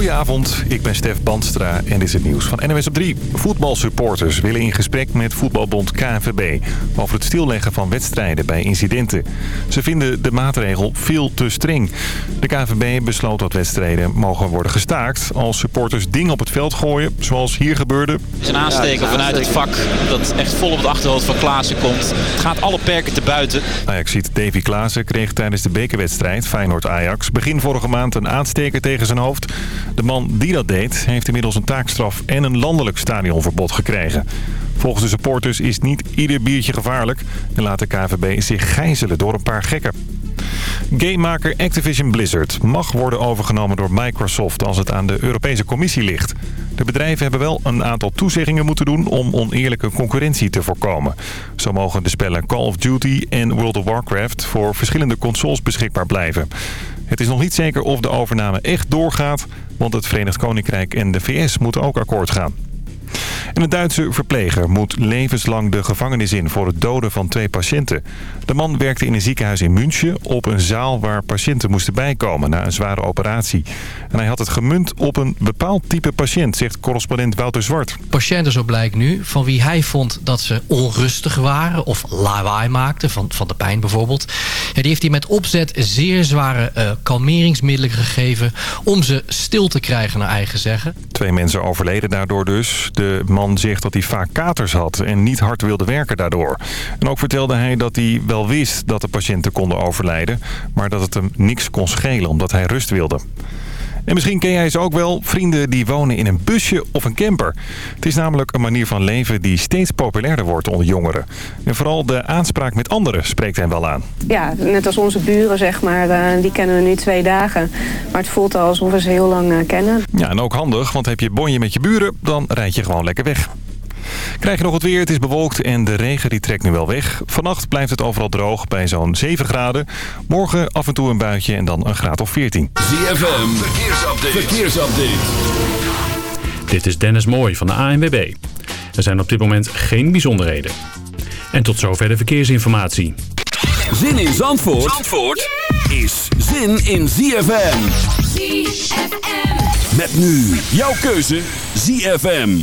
Goedenavond, ik ben Stef Bandstra en dit is het nieuws van NWS op 3. Voetbalsupporters willen in gesprek met voetbalbond KNVB... over het stilleggen van wedstrijden bij incidenten. Ze vinden de maatregel veel te streng. De KNVB besloot dat wedstrijden mogen worden gestaakt... als supporters dingen op het veld gooien, zoals hier gebeurde. Het is een aansteker vanuit het vak dat echt vol op het achterhoofd van Klaassen komt. Het gaat alle perken te buiten. Ajax ziet Davy Klaassen kreeg tijdens de bekerwedstrijd Feyenoord-Ajax... begin vorige maand een aansteker tegen zijn hoofd. De man die dat deed heeft inmiddels een taakstraf en een landelijk stadionverbod gekregen. Volgens de supporters is niet ieder biertje gevaarlijk en laat de KVB zich gijzelen door een paar gekken. Gamemaker Activision Blizzard mag worden overgenomen door Microsoft als het aan de Europese Commissie ligt. De bedrijven hebben wel een aantal toezeggingen moeten doen om oneerlijke concurrentie te voorkomen. Zo mogen de spellen Call of Duty en World of Warcraft voor verschillende consoles beschikbaar blijven. Het is nog niet zeker of de overname echt doorgaat, want het Verenigd Koninkrijk en de VS moeten ook akkoord gaan. En een Duitse verpleger moet levenslang de gevangenis in voor het doden van twee patiënten. De man werkte in een ziekenhuis in München op een zaal waar patiënten moesten bijkomen na een zware operatie. En hij had het gemunt op een bepaald type patiënt, zegt correspondent Wouter Zwart. Patiënten, zo blijkt nu, van wie hij vond dat ze onrustig waren of lawaai maakten, van, van de pijn bijvoorbeeld. Ja, die heeft hij met opzet zeer zware uh, kalmeringsmiddelen gegeven om ze stil te krijgen naar eigen zeggen. Twee mensen overleden daardoor dus. De man zegt dat hij vaak katers had en niet hard wilde werken daardoor. En ook vertelde hij dat hij wel wist dat de patiënten konden overlijden... maar dat het hem niks kon schelen omdat hij rust wilde. En misschien ken jij ze ook wel, vrienden die wonen in een busje of een camper. Het is namelijk een manier van leven die steeds populairder wordt onder jongeren. En vooral de aanspraak met anderen spreekt hen wel aan. Ja, net als onze buren zeg maar, eh, die kennen we nu twee dagen. Maar het voelt al alsof we ze heel lang eh, kennen. Ja, en ook handig, want heb je bonje met je buren, dan rijd je gewoon lekker weg. Krijg je nog het weer, het is bewolkt en de regen die trekt nu wel weg. Vannacht blijft het overal droog bij zo'n 7 graden. Morgen af en toe een buitje en dan een graad of 14. ZFM, verkeersupdate. verkeersupdate. Dit is Dennis Mooij van de ANWB. Er zijn op dit moment geen bijzonderheden. En tot zover de verkeersinformatie. Zin in Zandvoort, Zandvoort is zin in ZFM. ZFM. Met nu jouw keuze ZFM.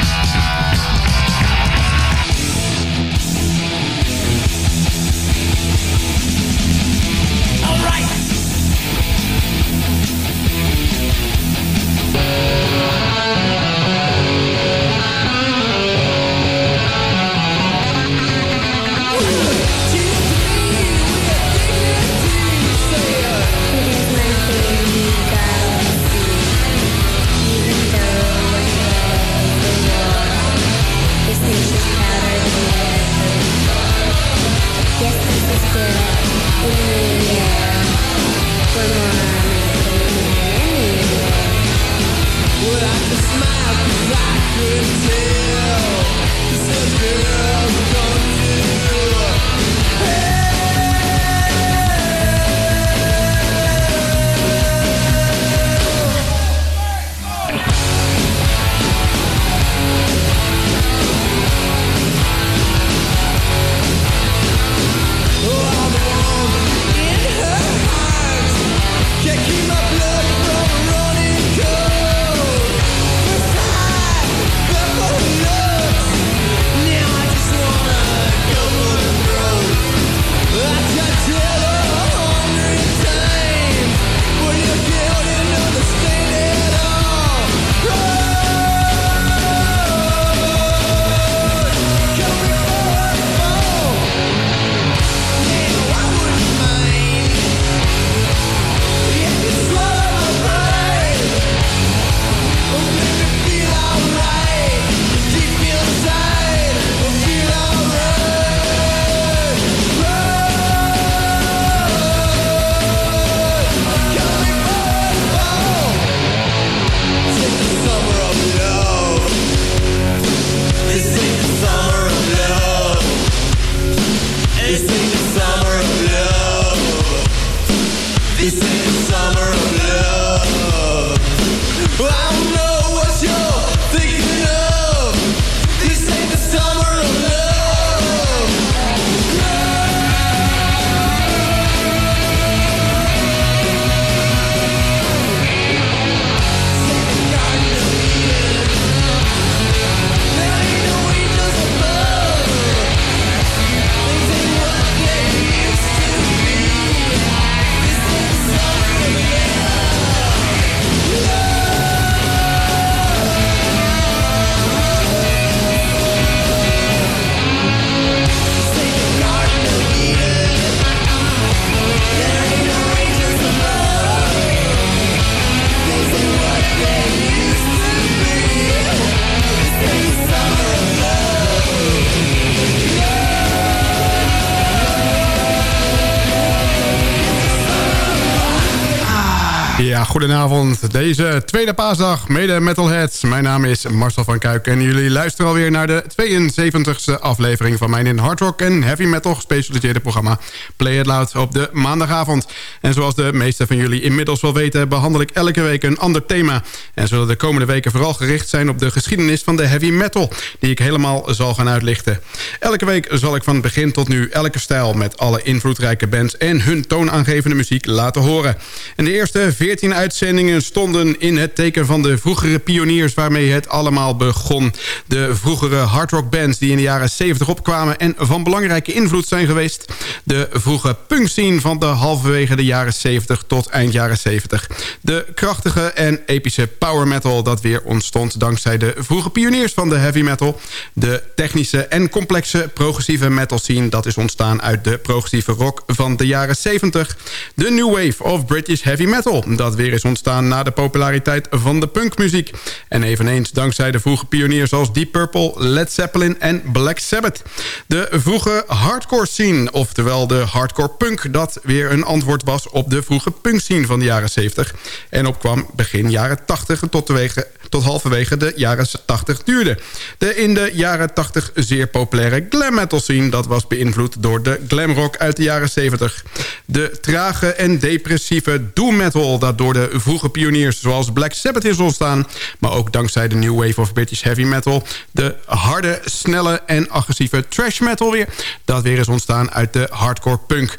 Goedenavond. Deze tweede paasdag, mede metalheads. Mijn naam is Marcel van Kuik en jullie luisteren alweer naar de 72e aflevering van mijn in hard rock en heavy metal gespecialiseerde programma Play It Loud op de maandagavond. En zoals de meeste van jullie inmiddels wel weten, behandel ik elke week een ander thema. En zullen de komende weken vooral gericht zijn op de geschiedenis van de heavy metal, die ik helemaal zal gaan uitlichten. Elke week zal ik van begin tot nu elke stijl met alle invloedrijke bands en hun toonaangevende muziek laten horen. En de eerste 14 uitzendingen stonden in het teken van de vroegere pioniers... waarmee het allemaal begon. De vroegere hardrock-bands die in de jaren 70 opkwamen... en van belangrijke invloed zijn geweest. De vroege punkscene van de halverwege de jaren 70 tot eind jaren 70. De krachtige en epische power metal dat weer ontstond... dankzij de vroege pioniers van de heavy metal. De technische en complexe progressieve metal scene... dat is ontstaan uit de progressieve rock van de jaren 70. De new wave of British heavy metal... dat weer is ontstaan na de populariteit van de punkmuziek. En eveneens dankzij de vroege pioniers als Deep Purple, Led Zeppelin en Black Sabbath. De vroege hardcore scene, oftewel de hardcore punk... dat weer een antwoord was op de vroege punk scene van de jaren 70... en opkwam begin jaren 80 tot de wegen tot halverwege de jaren 80 duurde. De in de jaren 80 zeer populaire glam metal scene... dat was beïnvloed door de glam rock uit de jaren 70. De trage en depressieve doom metal... dat door de vroege pioniers zoals Black Sabbath is ontstaan... maar ook dankzij de new wave of British heavy metal... de harde, snelle en agressieve trash metal weer... dat weer is ontstaan uit de hardcore punk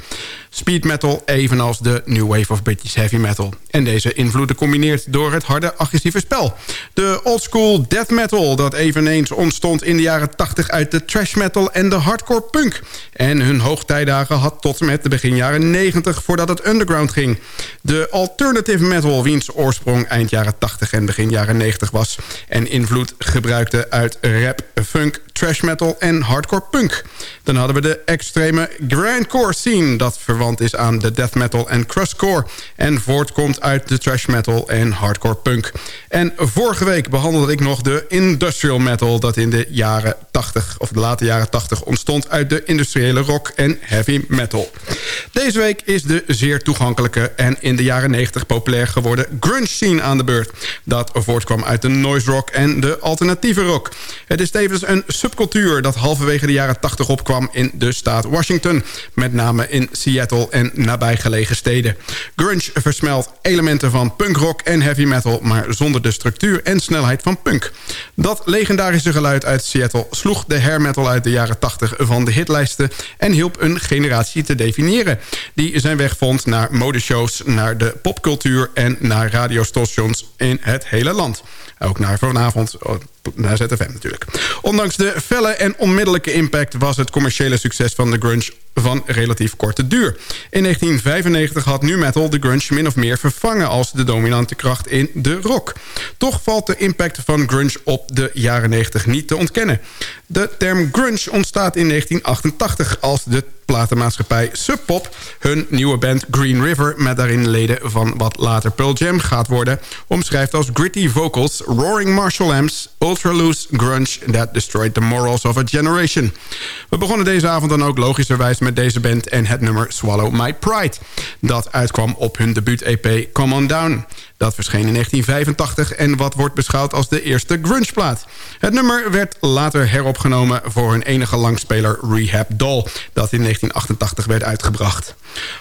speed metal... evenals de new wave of British heavy metal. En deze invloeden combineert door het harde, agressieve spel. De oldschool death metal dat eveneens ontstond in de jaren 80... uit de trash metal en de hardcore punk. En hun hoogtijdagen had tot met de begin jaren 90 voordat het underground ging. De alternative metal, wiens oorsprong eind jaren 80 en begin jaren 90 was... en invloed gebruikte uit rap, funk, trash metal en hardcore punk. Dan hadden we de extreme grindcore scene... dat verwant is aan de death metal en crustcore... en voortkomt uit de trash metal en hardcore punk. En vorige week behandelde ik nog de industrial metal... dat in de jaren 80, of de late jaren 80 ontstond... uit de industriële rock en heavy metal. Deze week is de zeer toegankelijke en in de jaren 90 populair geworden grunge scene aan de beurt. Dat voortkwam uit de noise rock en de alternatieve rock. Het is tevens een subcultuur dat halverwege de jaren 80 opkwam in de staat Washington. Met name in Seattle en nabijgelegen steden. Grunge versmelt elementen van punkrock en heavy metal... maar zonder de structuur en snelheid van punk. Dat legendarische geluid uit Seattle sloeg de hair metal uit de jaren 80 van de hitlijsten... en hielp een generatie te definiëren. Die zijn weg vond naar modeshows, naar de popcultuur... en naar radiostations in het hele land. Ook naar vanavond naar ZFM natuurlijk. Ondanks de felle en onmiddellijke impact... was het commerciële succes van de grunge van relatief korte duur. In 1995 had nu metal de grunge min of meer vervangen... als de dominante kracht in de rock. Toch valt de impact van grunge op de jaren 90 niet te ontkennen. De term grunge ontstaat in 1988 als de platenmaatschappij Sub Pop... hun nieuwe band Green River... met daarin leden van wat later Pearl Jam gaat worden... omschrijft als gritty vocals, roaring martial amps Ultra Loose Grunge That Destroyed the Morals of a Generation. We begonnen deze avond dan ook logischerwijs met deze band... en het nummer Swallow My Pride. Dat uitkwam op hun debuut-EP Come On Down. Dat verscheen in 1985 en wat wordt beschouwd als de eerste grungeplaat. Het nummer werd later heropgenomen voor hun enige langspeler Rehab Doll... dat in 1988 werd uitgebracht.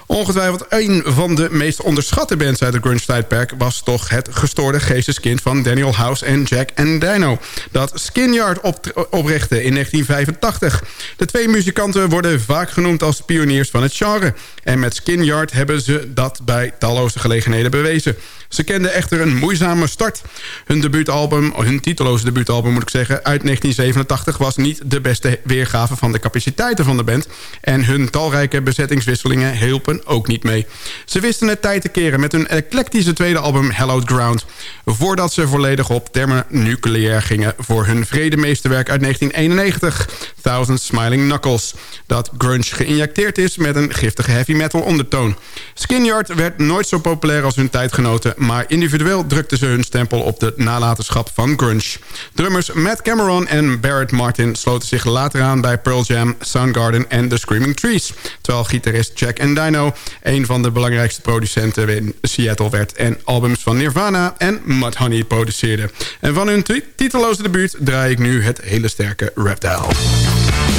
Ongetwijfeld een van de meest onderschatte bands uit het grunge-tijdperk... was toch het gestoorde geesteskind van Daniel House en Jack Endino... dat Skinyard op oprichtte in 1985. De twee muzikanten worden vaak genoemd als pioniers van het genre. En met Skinyard hebben ze dat bij talloze gelegenheden bewezen. Ze kenden echter een moeizame start. Hun debuutalbum, hun titeloze debuutalbum moet ik zeggen... uit 1987 was niet de beste weergave van de capaciteiten van de band... en hun talrijke bezettingswisselingen hielpen ook niet mee. Ze wisten het tijd te keren met hun eclectische tweede album Hallowed Ground... voordat ze volledig op thermonucleair gingen... voor hun vredemeesterwerk uit 1991, Thousand Smiling Knuckles... dat grunge geïnjecteerd is met een giftige heavy metal ondertoon. Skinyard werd nooit zo populair als hun tijdgenoten maar individueel drukten ze hun stempel op de nalatenschap van grunge. Drummers Matt Cameron en Barrett Martin sloten zich later aan bij Pearl Jam, Soundgarden en The Screaming Trees. Terwijl gitarist Jack Endino een van de belangrijkste producenten in Seattle werd... en albums van Nirvana en Mudhoney produceerde. En van hun titeloze debuut draai ik nu het hele sterke Reptile.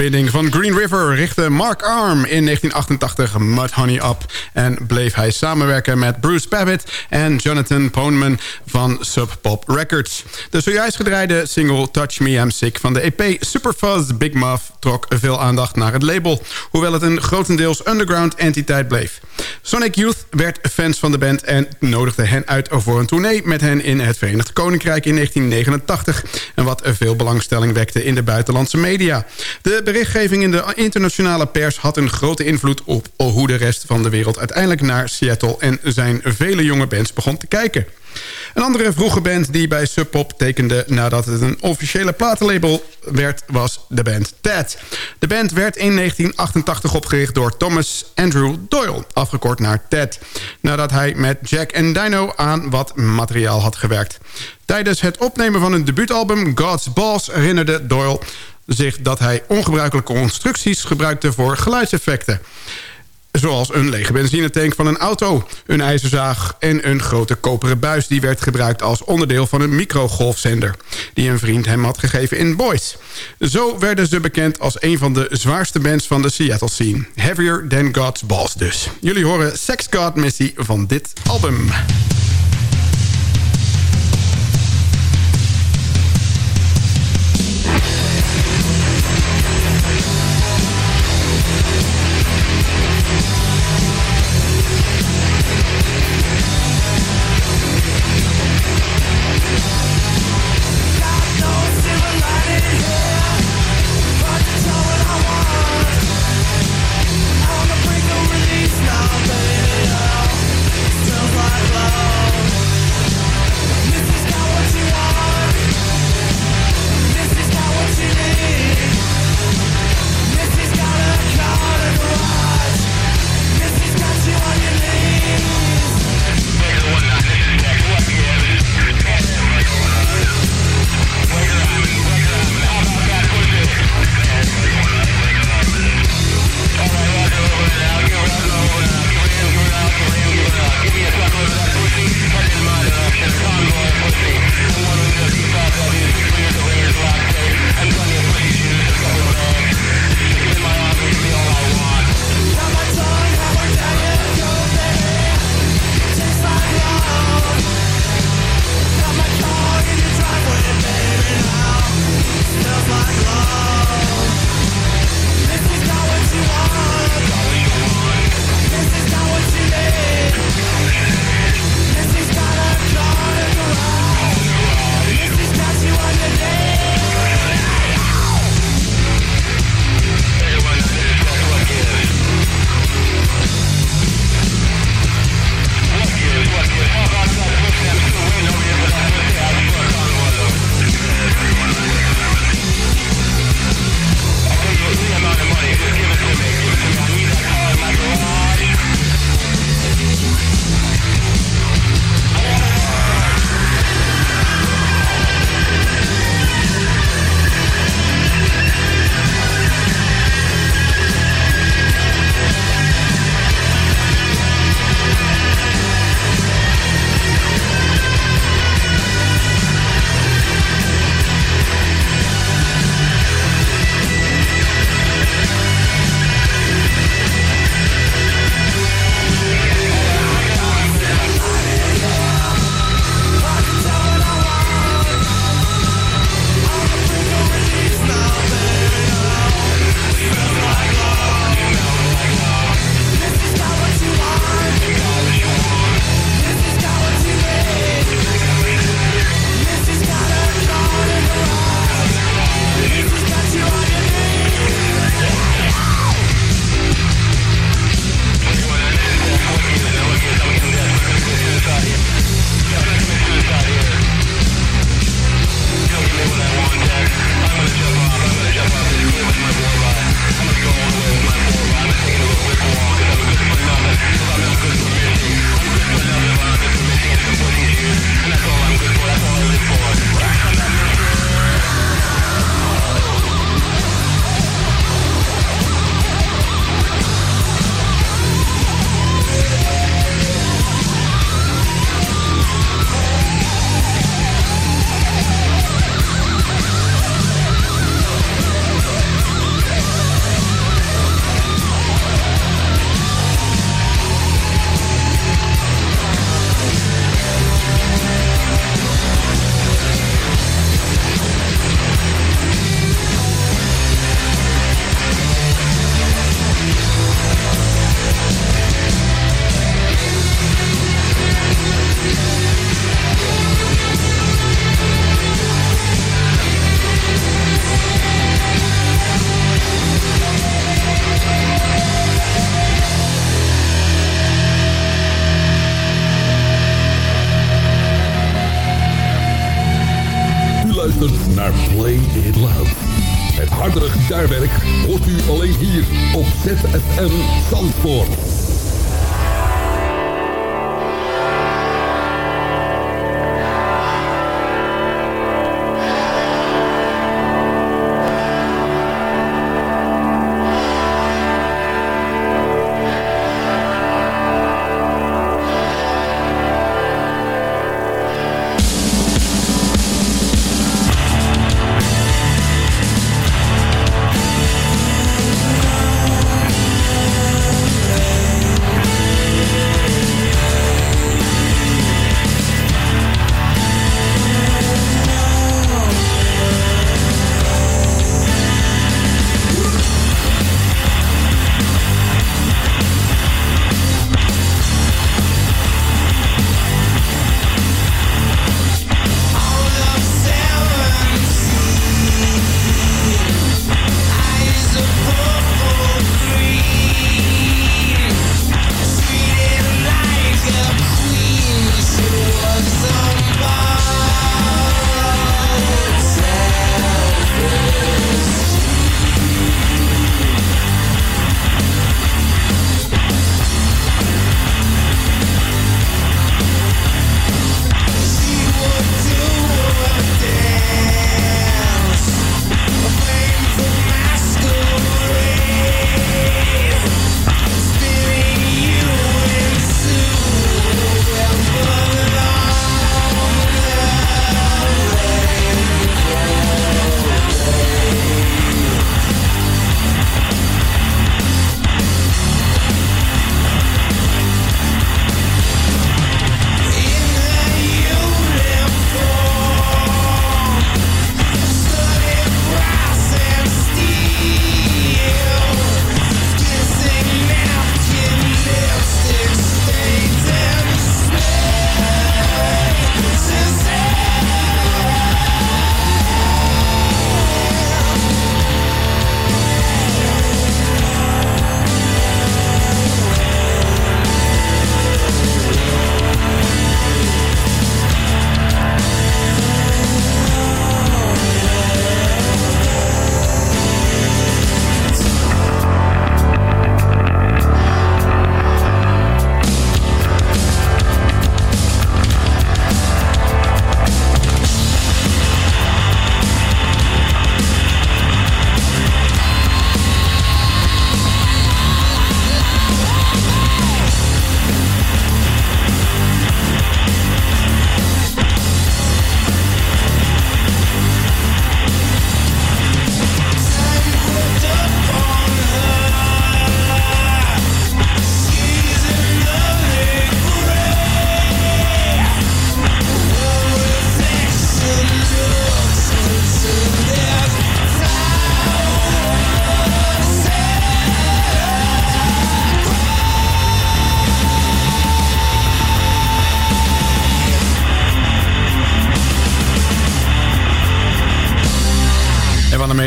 Ontbinding van Green River richtte Mark Arm in 1988 Mudhoney op... en bleef hij samenwerken met Bruce Babbitt en Jonathan Poneman van Sub Pop Records. De zojuist gedraaide single Touch Me I'm Sick van de EP Superfuzz Big Muff trok veel aandacht naar het label... hoewel het een grotendeels underground entiteit bleef. Sonic Youth werd fans van de band en nodigde hen uit voor een tournee met hen in het Verenigd Koninkrijk in 1989... en wat veel belangstelling wekte in de buitenlandse media. De berichtgeving in de internationale pers had een grote invloed op hoe de rest van de wereld uiteindelijk naar Seattle en zijn vele jonge bands begon te kijken. Een andere vroege band die bij Sub Pop tekende nadat het een officiële platenlabel werd, was de band Ted. De band werd in 1988 opgericht door Thomas Andrew Doyle, afgekort naar Ted, nadat hij met Jack en Dino aan wat materiaal had gewerkt. Tijdens het opnemen van hun debuutalbum God's Balls herinnerde Doyle zich dat hij ongebruikelijke constructies gebruikte voor geluidseffecten. Zoals een lege benzinetank van een auto, een ijzerzaag... en een grote koperen buis die werd gebruikt als onderdeel van een microgolfzender... die een vriend hem had gegeven in Boys. Zo werden ze bekend als een van de zwaarste bands van de Seattle scene. Heavier Than God's Balls dus. Jullie horen Sex God Missy van dit album. Arbeid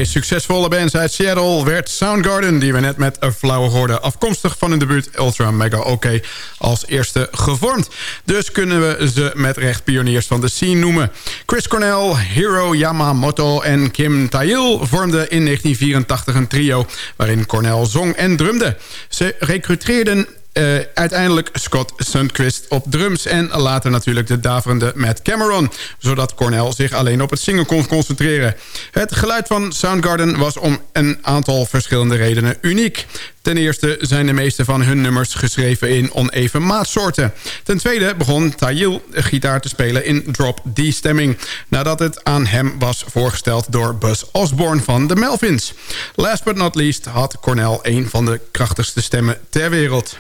succesvolle bands uit Seattle werd Soundgarden... die we net met een flauwe hoorden... afkomstig van hun debuut Ultra Mega OK als eerste gevormd. Dus kunnen we ze met recht pioniers van de scene noemen. Chris Cornell, Hiro Yamamoto en Kim Tail vormden in 1984 een trio... waarin Cornell zong en drumde. Ze recruteerden uh, uiteindelijk Scott Sundquist op drums... en later natuurlijk de daverende Matt Cameron... zodat Cornell zich alleen op het zingen kon concentreren. Het geluid van Soundgarden was om een aantal verschillende redenen uniek. Ten eerste zijn de meeste van hun nummers geschreven in oneven maatsoorten. Ten tweede begon Tayil gitaar te spelen in drop D-stemming... nadat het aan hem was voorgesteld door Buzz Osborne van de Melvins. Last but not least had Cornell een van de krachtigste stemmen ter wereld.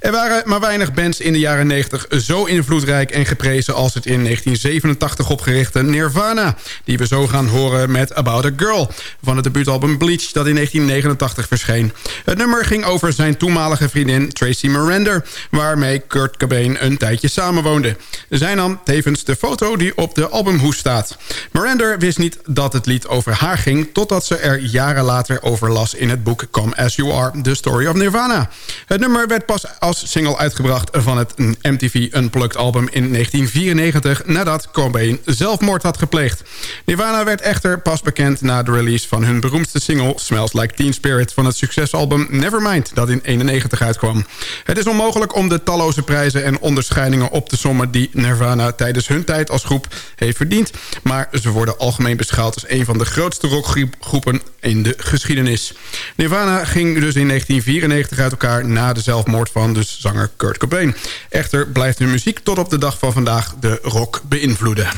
Er waren maar weinig bands in de jaren 90 zo invloedrijk en geprezen... als het in 1987 opgerichte Nirvana... die we zo gaan horen met About a Girl... van het debuutalbum Bleach dat in 1989 verscheen. Het nummer ging over zijn toenmalige vriendin Tracy Miranda... waarmee Kurt Cobain een tijdje samenwoonde. Zij nam tevens de foto die op de albumhoes staat. Miranda wist niet dat het lied over haar ging... totdat ze er jaren later over las in het boek Come As You Are... The Story of Nirvana. Het nummer werd pas als single uitgebracht van het MTV Unplugged album in 1994... nadat Cobain zelfmoord had gepleegd. Nirvana werd echter pas bekend na de release van hun beroemdste single... Smells Like Teen Spirit van het succesalbum Nevermind... dat in 91 uitkwam. Het is onmogelijk om de talloze prijzen en onderscheidingen op te sommen... die Nirvana tijdens hun tijd als groep heeft verdiend. Maar ze worden algemeen beschouwd als een van de grootste rockgroepen in de geschiedenis. Nirvana ging dus in 1994 uit elkaar na de zelfmoord van de zanger Kurt Cobain. Echter blijft hun muziek tot op de dag van vandaag de rock beïnvloeden.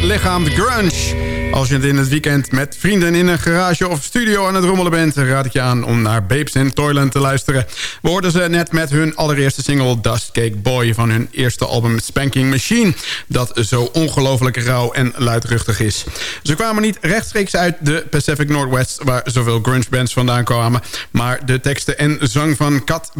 Grote lichaam, de grunge. Als je het in het weekend met vrienden in een garage of studio aan het rommelen bent... raad ik je aan om naar Babes in Toyland te luisteren. We hoorden ze net met hun allereerste single Dust Cake Boy... van hun eerste album Spanking Machine... dat zo ongelooflijk rauw en luidruchtig is. Ze kwamen niet rechtstreeks uit de Pacific Northwest... waar zoveel grunge bands vandaan kwamen... maar de teksten en zang van Kat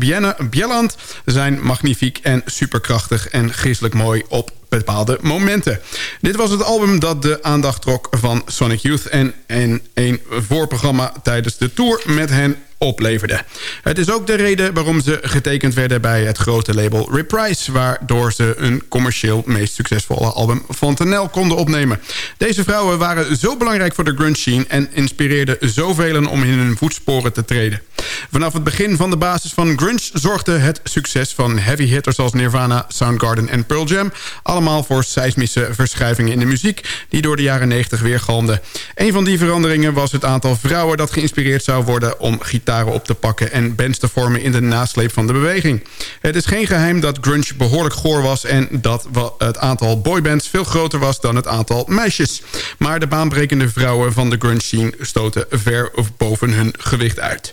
Bjelland zijn magnifiek en superkrachtig... en geestelijk mooi op bepaalde momenten. Dit was het album dat de aandacht trok van Sonic Youth... en in een voorprogramma tijdens de tour met hen opleverde. Het is ook de reden waarom ze getekend werden bij het grote label Reprise... waardoor ze een commercieel meest succesvolle album Fontanel konden opnemen. Deze vrouwen waren zo belangrijk voor de grunge scene... en inspireerden zoveel om in hun voetsporen te treden. Vanaf het begin van de basis van grunge zorgde het succes van heavy hitters als Nirvana, Soundgarden en Pearl Jam... allemaal voor seismische verschuivingen in de muziek die door de jaren 90 weergalmden. Een van die veranderingen was het aantal vrouwen dat geïnspireerd zou worden om gitaar op te pakken... en bands te vormen in de nasleep van de beweging. Het is geen geheim dat grunge behoorlijk goor was... en dat het aantal boybands veel groter was dan het aantal meisjes. Maar de baanbrekende vrouwen van de grunge scene stoten ver boven hun gewicht uit.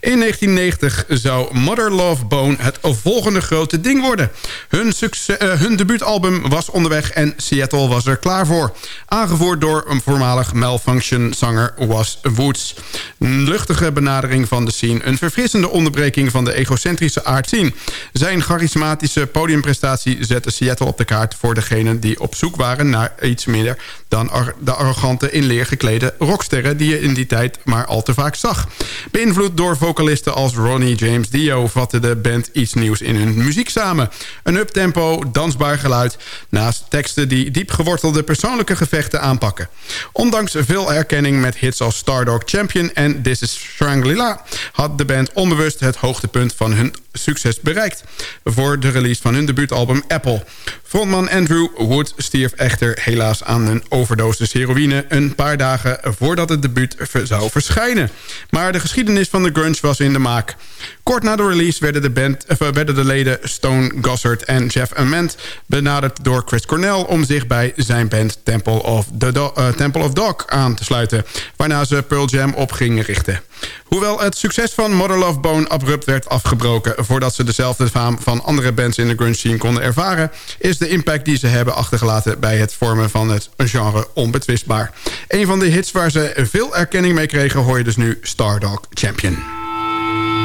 In 1990 zou Mother Love Bone het volgende grote ding worden. Hun, succes, uh, hun debuutalbum was onderweg en Seattle was er klaar voor. Aangevoerd door een voormalig Malfunction-zanger Was Woods. Een luchtige benadering van de scene. Een verfrissende onderbreking van de egocentrische aard scene. Zijn charismatische podiumprestatie zette Seattle op de kaart... voor degenen die op zoek waren naar iets meer... dan de arrogante in leer geklede rocksterren... die je in die tijd maar al te vaak zag. Beïnvloed door vocalisten als Ronnie James Dio... vatte de band iets nieuws in hun muziek samen. Een uptempo, dansbaar geluid... naast teksten die diep gewortelde persoonlijke gevechten aanpakken. Ondanks veel erkenning met hits als Stardog Champion en This is Shangri-La had de band onbewust het hoogtepunt van hun succes bereikt... voor de release van hun debuutalbum Apple. Frontman Andrew Wood stierf echter helaas aan een overdosis heroïne... een paar dagen voordat het debuut zou verschijnen. Maar de geschiedenis van de grunge was in de maak. Kort na de release werden de, band, eh, werden de leden Stone Gossard en Jeff Ament... benaderd door Chris Cornell om zich bij zijn band Temple of, the uh, Temple of Dog aan te sluiten... waarna ze Pearl Jam op gingen richten. Hoewel het succes van Mother Love Bone abrupt werd afgebroken... voordat ze dezelfde faam van andere bands in de grunge scene konden ervaren... is de impact die ze hebben achtergelaten bij het vormen van het genre onbetwistbaar. Een van de hits waar ze veel erkenning mee kregen... hoor je dus nu Stardog Champion.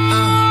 Anders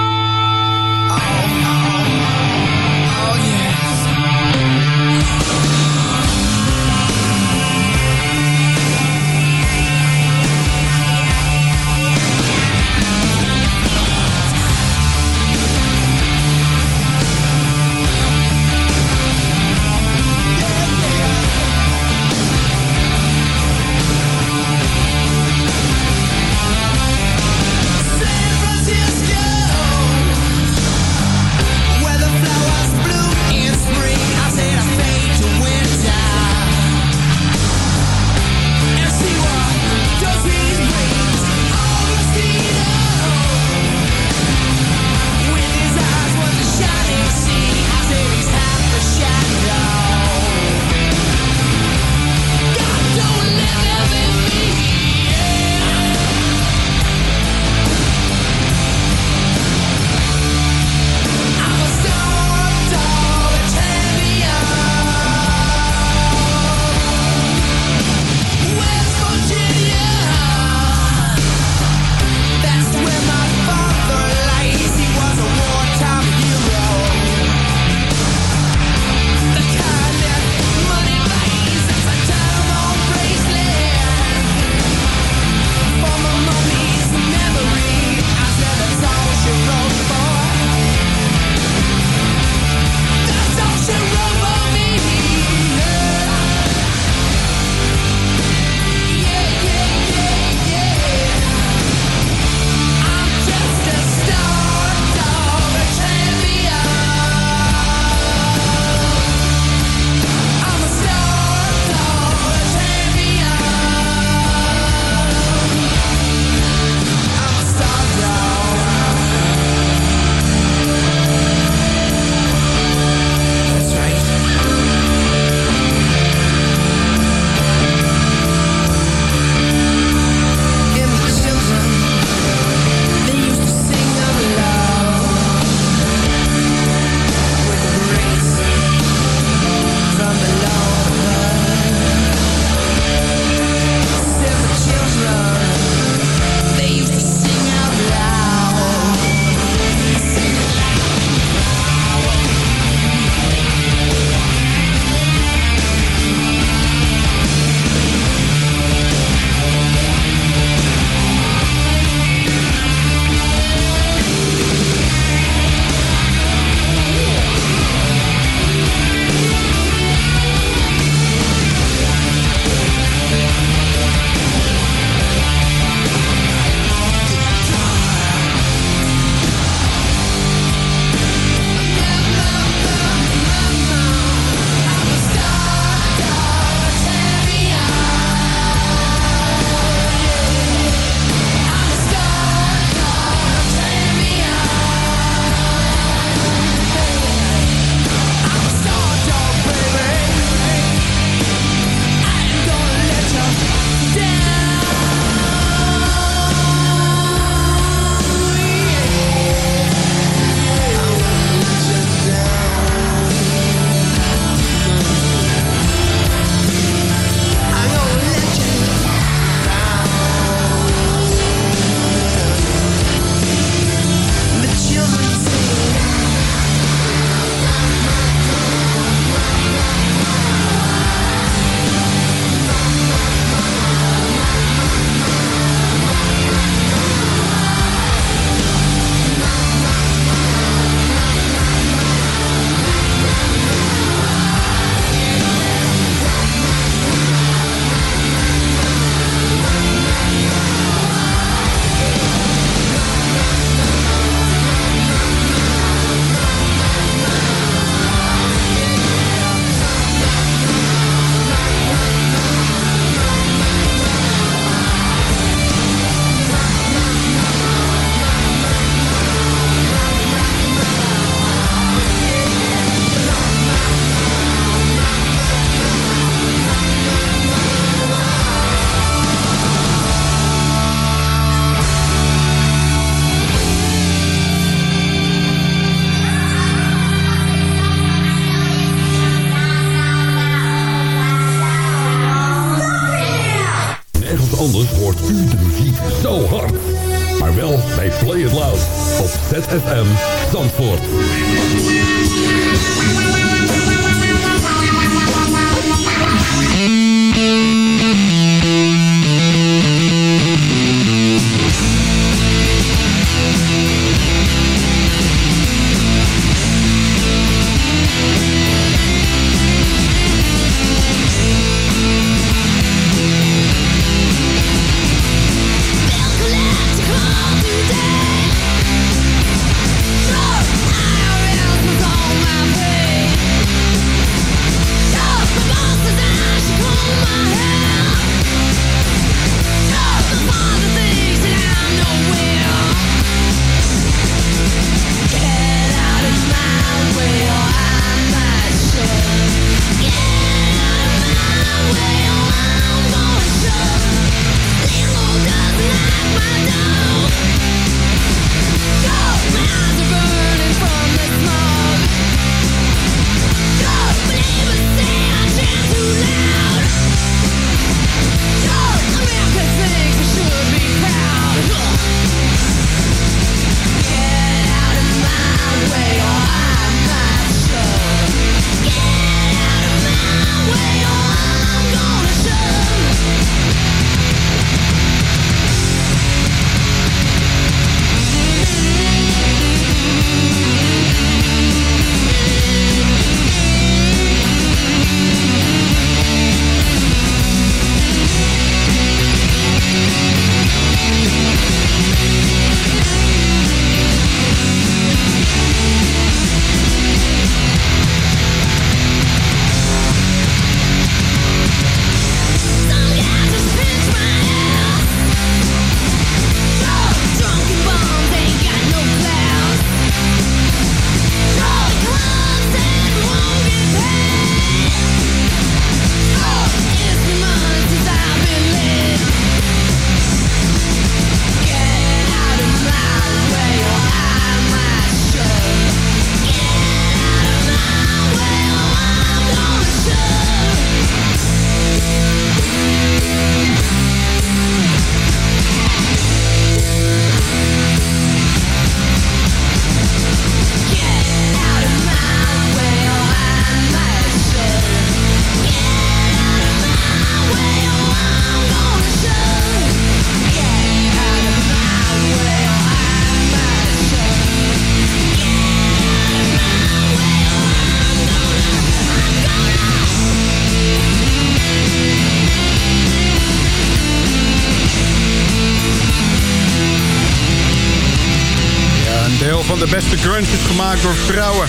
beste grunge is gemaakt door vrouwen...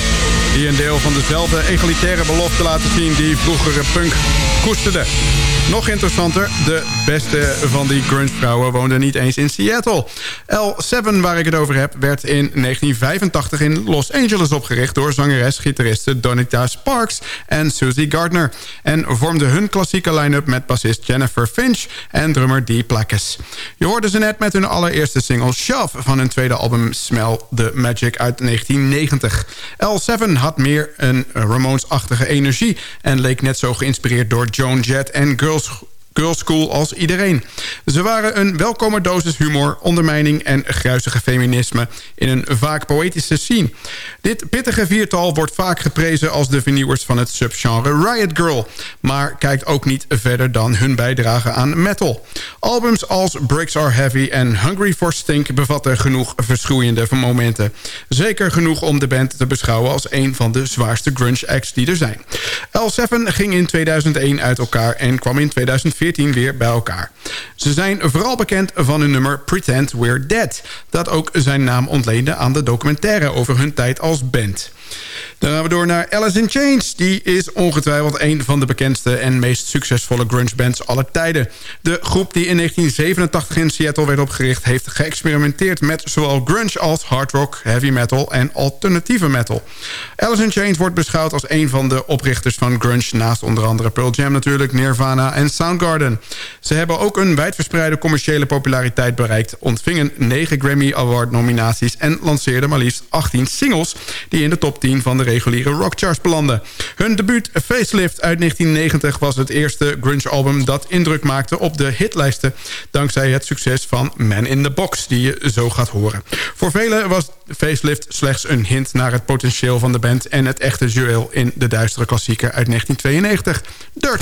die een deel van dezelfde egalitaire belofte laten zien... die vroegere punk koesterde. Nog interessanter, de beste van die grunge-vrouwen woonde niet eens in Seattle. L7, waar ik het over heb, werd in 1985 in Los Angeles opgericht... door zangeres-gitariste Donita Sparks en Susie Gardner... en vormde hun klassieke line-up met bassist Jennifer Finch en drummer Dee Plackes. Je hoorde ze net met hun allereerste single Shove... van hun tweede album Smell the Magic uit 1990. L7 had meer een Ramones-achtige energie... en leek net zo geïnspireerd door Joan Jett en Girls Girls School als iedereen. Ze waren een welkome dosis humor, ondermijning en gruizige feminisme... in een vaak poëtische scene. Dit pittige viertal wordt vaak geprezen als de vernieuwers van het subgenre Riot Girl... maar kijkt ook niet verder dan hun bijdrage aan metal. Albums als Bricks Are Heavy en Hungry for Stink bevatten genoeg verschroeiende momenten. Zeker genoeg om de band te beschouwen als een van de zwaarste grunge acts die er zijn. L7 ging in 2001 uit elkaar en kwam in 2014 weer bij elkaar. Ze zijn vooral bekend van hun nummer Pretend We're Dead... dat ook zijn naam ontleende aan de documentaire over hun tijd als band. Dan gaan we door naar Alice in Chains. Die is ongetwijfeld een van de bekendste en meest succesvolle grunge bands aller tijden. De groep die in 1987 in Seattle werd opgericht... heeft geëxperimenteerd met zowel grunge als hard rock, heavy metal en alternatieve metal. Alice in Chains wordt beschouwd als een van de oprichters van grunge... naast onder andere Pearl Jam natuurlijk, Nirvana en Soundgarden. Ze hebben ook een wijdverspreide commerciële populariteit bereikt... ontvingen 9 Grammy Award nominaties en lanceerden maar liefst 18 singles... die in de top top 10 van de reguliere rockcharts belandde. Hun debuut Facelift uit 1990 was het eerste grunge-album... dat indruk maakte op de hitlijsten... dankzij het succes van Man in the Box, die je zo gaat horen. Voor velen was Facelift slechts een hint naar het potentieel van de band... en het echte juweel in de duistere klassieker uit 1992, Dirt.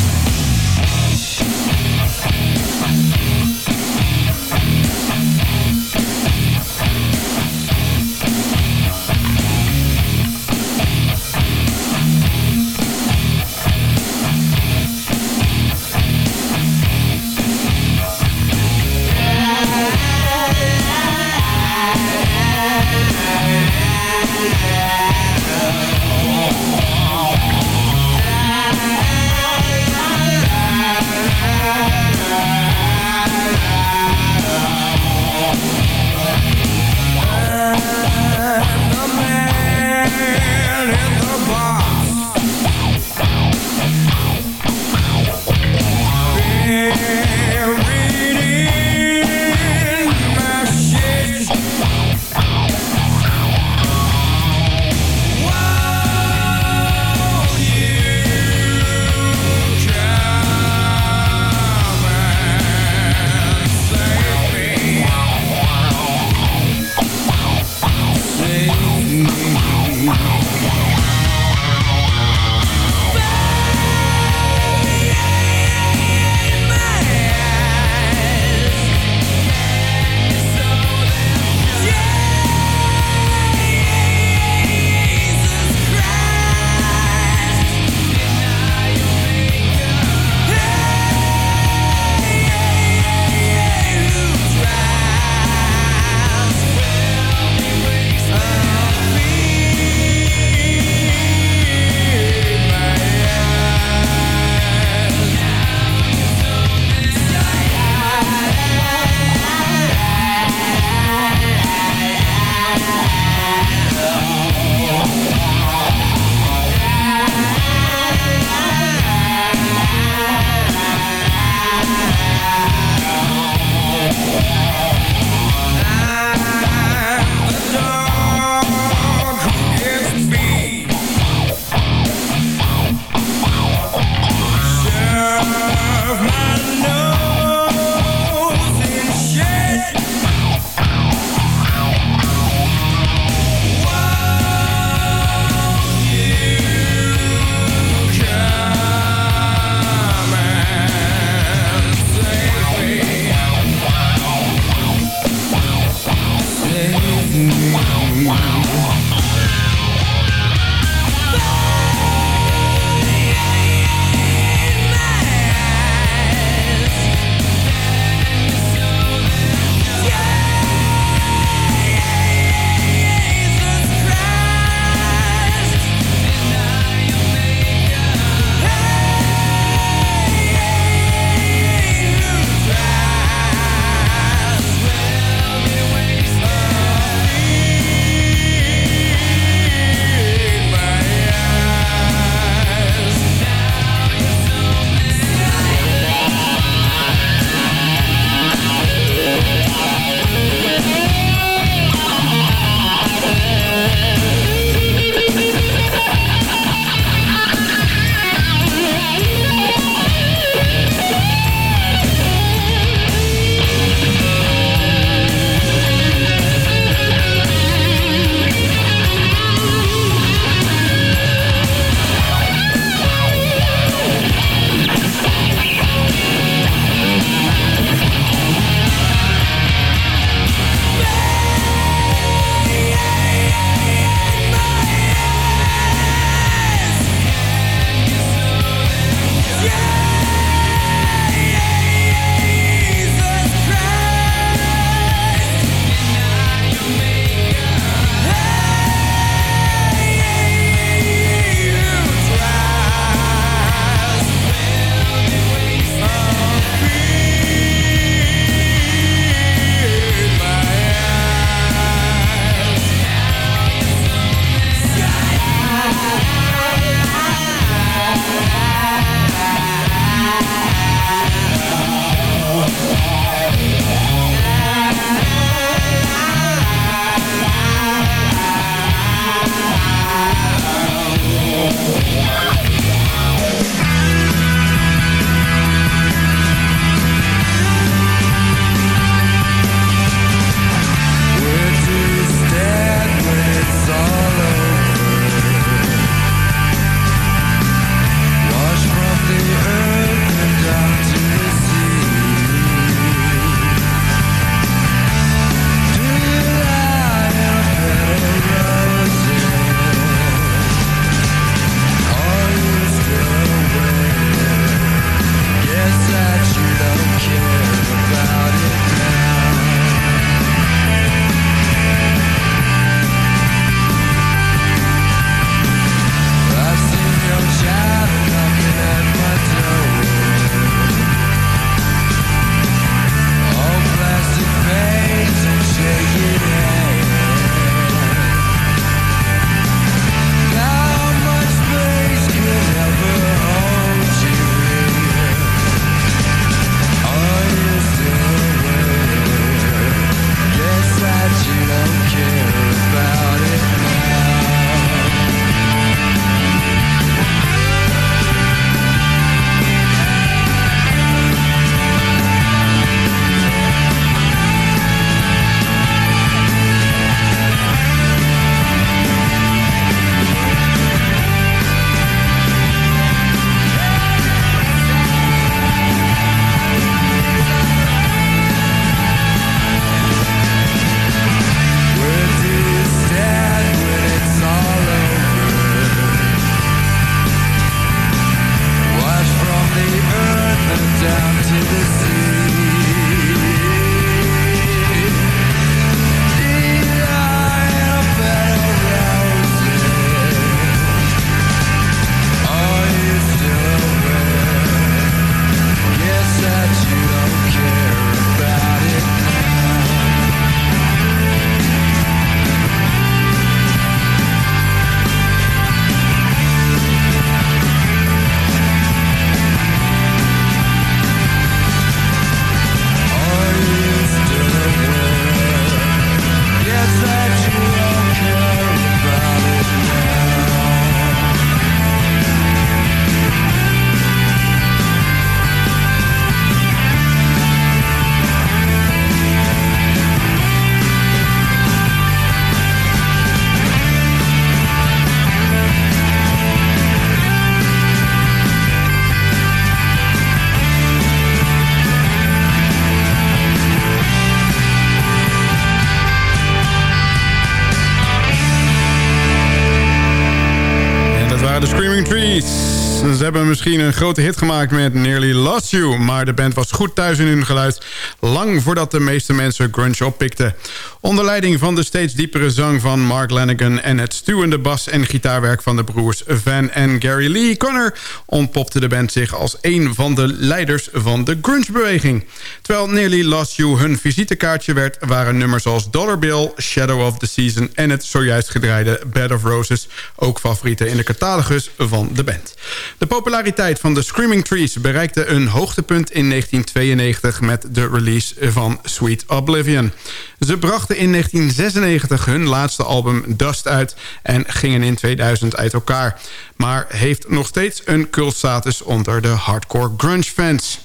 Misschien een grote hit gemaakt met Nearly Lost You... maar de band was goed thuis in hun geluid... lang voordat de meeste mensen grunge oppikten. Onder leiding van de steeds diepere zang van Mark Lanigan... en het stuwende bas- en gitaarwerk van de broers Van en Gary Lee Connor... ontpopte de band zich als een van de leiders van de grunge-beweging. Terwijl Nearly Lost You hun visitekaartje werd... waren nummers als Dollar Bill, Shadow of the Season... en het zojuist gedraaide Bed of Roses... ook favorieten in de catalogus van de band. De populariteit van de Screaming Trees bereikte een hoogtepunt in 1992... met de release van Sweet Oblivion. Ze brachten in 1996 hun laatste album Dust uit... en gingen in 2000 uit elkaar. Maar heeft nog steeds een cultstatus onder de hardcore grunge fans.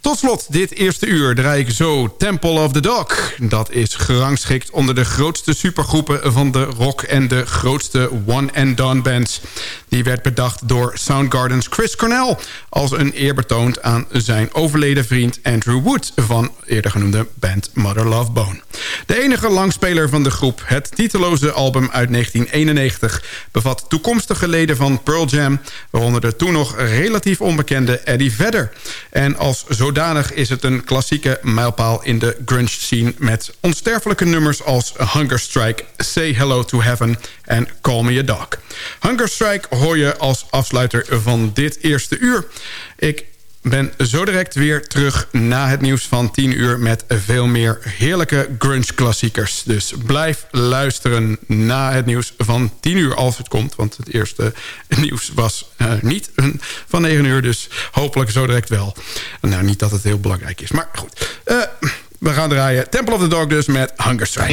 Tot slot, dit eerste uur draai ik zo Temple of the Dog. Dat is gerangschikt onder de grootste supergroepen van de rock... en de grootste one-and-done bands. Die werd bedacht door Soundgarden's Chris Cornell... als een eerbetoon aan zijn overleden vriend Andrew Wood... van eerder genoemde band Mother Love Bone. De enige langspeler van de groep, het titeloze album uit 1991... bevat toekomstige leden van Pearl Jam... waaronder de toen nog relatief onbekende Eddie Vedder. En als zodanig is het een klassieke mijlpaal in de grunge scene... met onsterfelijke nummers als Hunger Strike, Say Hello to Heaven en Call Me a Dog. Hunger Strike hoor je als afsluiter van dit eerste uur. Ik ben zo direct weer terug na het nieuws van 10 uur... met veel meer heerlijke grunge-klassiekers. Dus blijf luisteren na het nieuws van 10 uur als het komt. Want het eerste nieuws was uh, niet van 9 uur, dus hopelijk zo direct wel. Nou, niet dat het heel belangrijk is, maar goed. Uh, we gaan draaien Temple of the Dog dus met Hunger Strike.